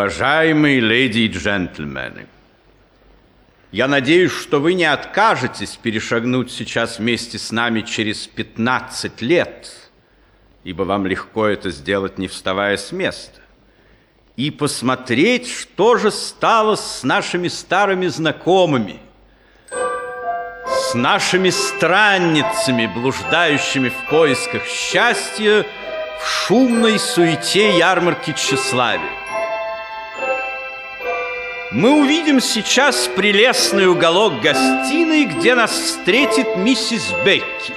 Уважаемые леди и джентльмены, я надеюсь, что вы не откажетесь перешагнуть сейчас вместе с нами через 15 лет, ибо вам легко это сделать, не вставая с места, и посмотреть, что же стало с нашими старыми знакомыми, с нашими странницами, блуждающими в поисках счастья в шумной суете ярмарки тщеславия. Мы увидим сейчас прелестный уголок гостиной, где нас встретит миссис Бекки.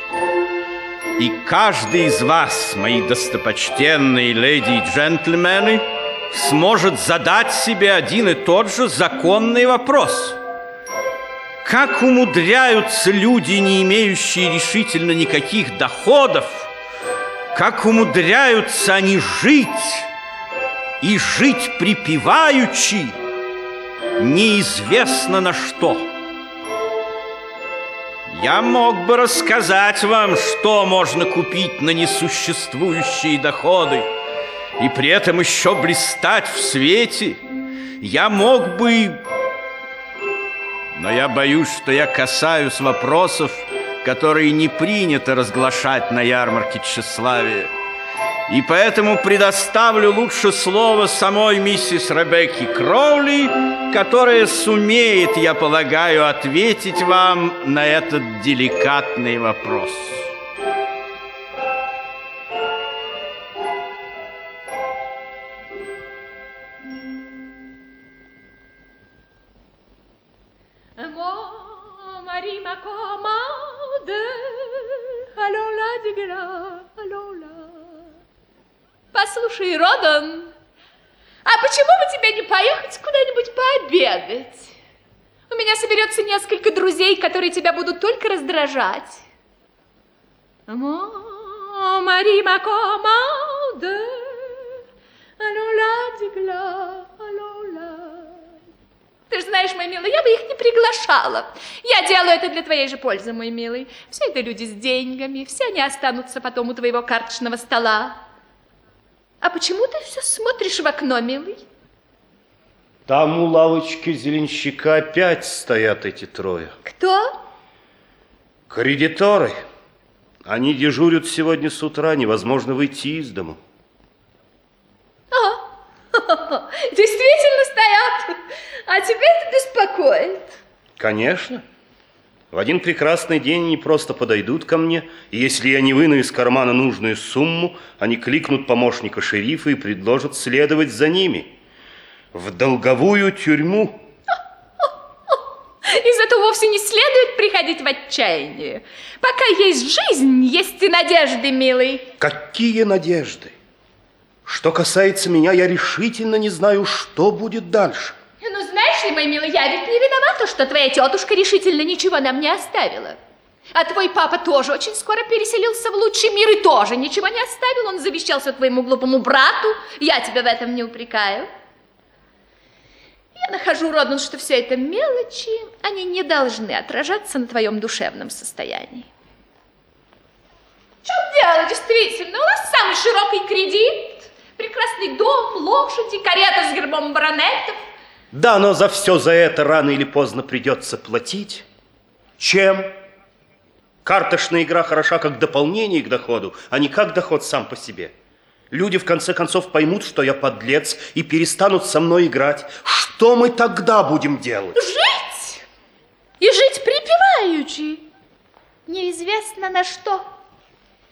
И каждый из вас, мои достопочтенные леди и джентльмены, сможет задать себе один и тот же законный вопрос. Как умудряются люди, не имеющие решительно никаких доходов, как умудряются они жить и жить припеваючи, неизвестно на что. Я мог бы рассказать вам, что можно купить на несуществующие доходы, и при этом еще блистать в свете. Я мог бы... Но я боюсь, что я касаюсь вопросов, которые не принято разглашать на ярмарке тщеславия. И поэтому предоставлю лучше слово самой миссис Ребекки Кроули, которая сумеет, я полагаю, ответить вам на этот деликатный вопрос. Allons là allons là. Послушай, Родан, а почему бы тебе не поехать куда-нибудь пообедать? У меня соберется несколько друзей, которые тебя будут только раздражать. Мари ма commande, allons là de glas, allons là. Ты же знаешь, мой милый, я бы их не приглашала. Я делаю это для твоей же пользы, мой милый. Все это люди с деньгами, все они останутся потом у твоего карточного стола. А почему ты все смотришь в окно, милый? Там у лавочки зеленщика опять стоят эти трое. Кто? Кредиторы. Они дежурят сегодня с утра, невозможно выйти из дому. А, действительно стоят. А тебя это беспокоит? Конечно. В один прекрасный день они просто подойдут ко мне, и если я не выну из кармана нужную сумму, они кликнут помощника шерифа и предложат следовать за ними в долговую тюрьму. Из этого вовсе не следует приходить в отчаяние. Пока есть жизнь, есть и надежды, милый. Какие надежды? Что касается меня, я решительно не знаю, что будет дальше. Ну, знаешь ли, мой милый, я ведь не виновата, что твоя тетушка решительно ничего нам не оставила. А твой папа тоже очень скоро переселился в лучший мир и тоже ничего не оставил. Он завещался твоему глупому брату. Я тебя в этом не упрекаю. Я нахожу, Родман, что все это мелочи, они не должны отражаться на твоем душевном состоянии. В чем дело, действительно? У нас самый широкий кредит, прекрасный дом, лошади, карета с гербом баронетов. Да, но за все за это рано или поздно придется платить. Чем? Карточная игра хороша как дополнение к доходу, а не как доход сам по себе. Люди в конце концов поймут, что я подлец, и перестанут со мной играть. Что мы тогда будем делать? Жить! И жить припеваючи. Неизвестно на что.